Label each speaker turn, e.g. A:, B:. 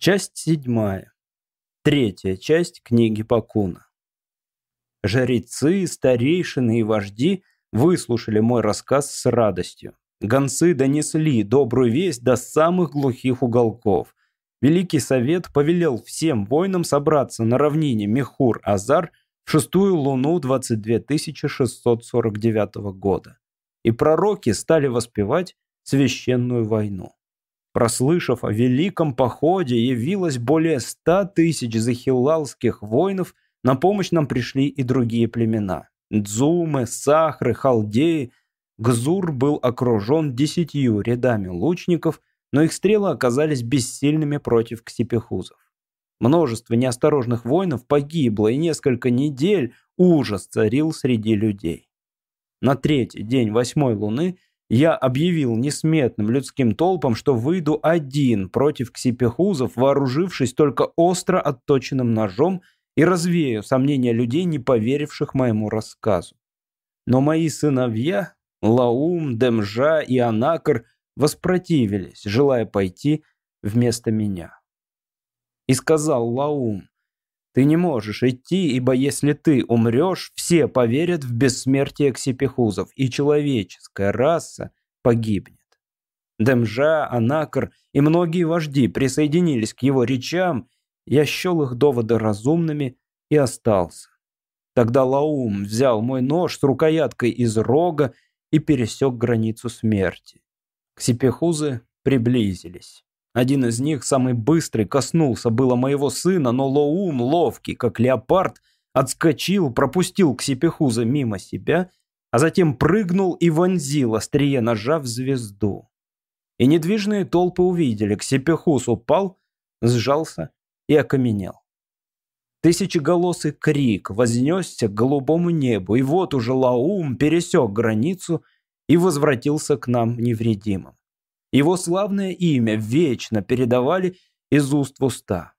A: Часть седьмая. Третья часть книги Пакуна. Жрецы, старейшины и вожди выслушали мой рассказ с радостью. Гонцы донесли добрую весть до самых глухих уголков. Великий совет повелел всем воинам собраться на равнине Мехур-Азар в шестую луну 22649 года. И пророки стали воспевать священную войну. Прослышав о великом походе, явилось более ста тысяч захилалских воинов, на помощь нам пришли и другие племена. Дзумы, Сахры, Халдеи. Гзур был окружен десятью рядами лучников, но их стрелы оказались бессильными против ксипехузов. Множество неосторожных воинов погибло, и несколько недель ужас царил среди людей. На третий день восьмой луны я объявил несметным людским толпам, что выйду один против ксипехузов, вооружившись только остро отточенным ножом и развею сомнения людей, не поверивших моему рассказу. Но мои сыновья, Лаум, Демжа и Анакр, воспротивились, желая пойти вместо меня. И сказал Лаум, «Ты не можешь идти, ибо если ты умрешь, все поверят в бессмертие ксипехузов, и человеческая раса погибнет». Демжа, Анакр и многие вожди присоединились к его речам, я счел их доводы разумными и остался. Тогда Лаум взял мой нож с рукояткой из рога и пересек границу смерти. Ксипехузы приблизились. Один из них, самый быстрый, коснулся было моего сына, но Лоум, ловкий, как леопард, отскочил, пропустил Ксипехуза мимо себя, а затем прыгнул и вонзил острие ножа в звезду. И недвижные толпы увидели, Ксипехуз упал, сжался и окаменел. Тысячеголосый крик вознесся к голубому небу, и вот уже Лаум пересек границу и возвратился к нам невредимым. Его славное имя вечно передавали из уст в уста.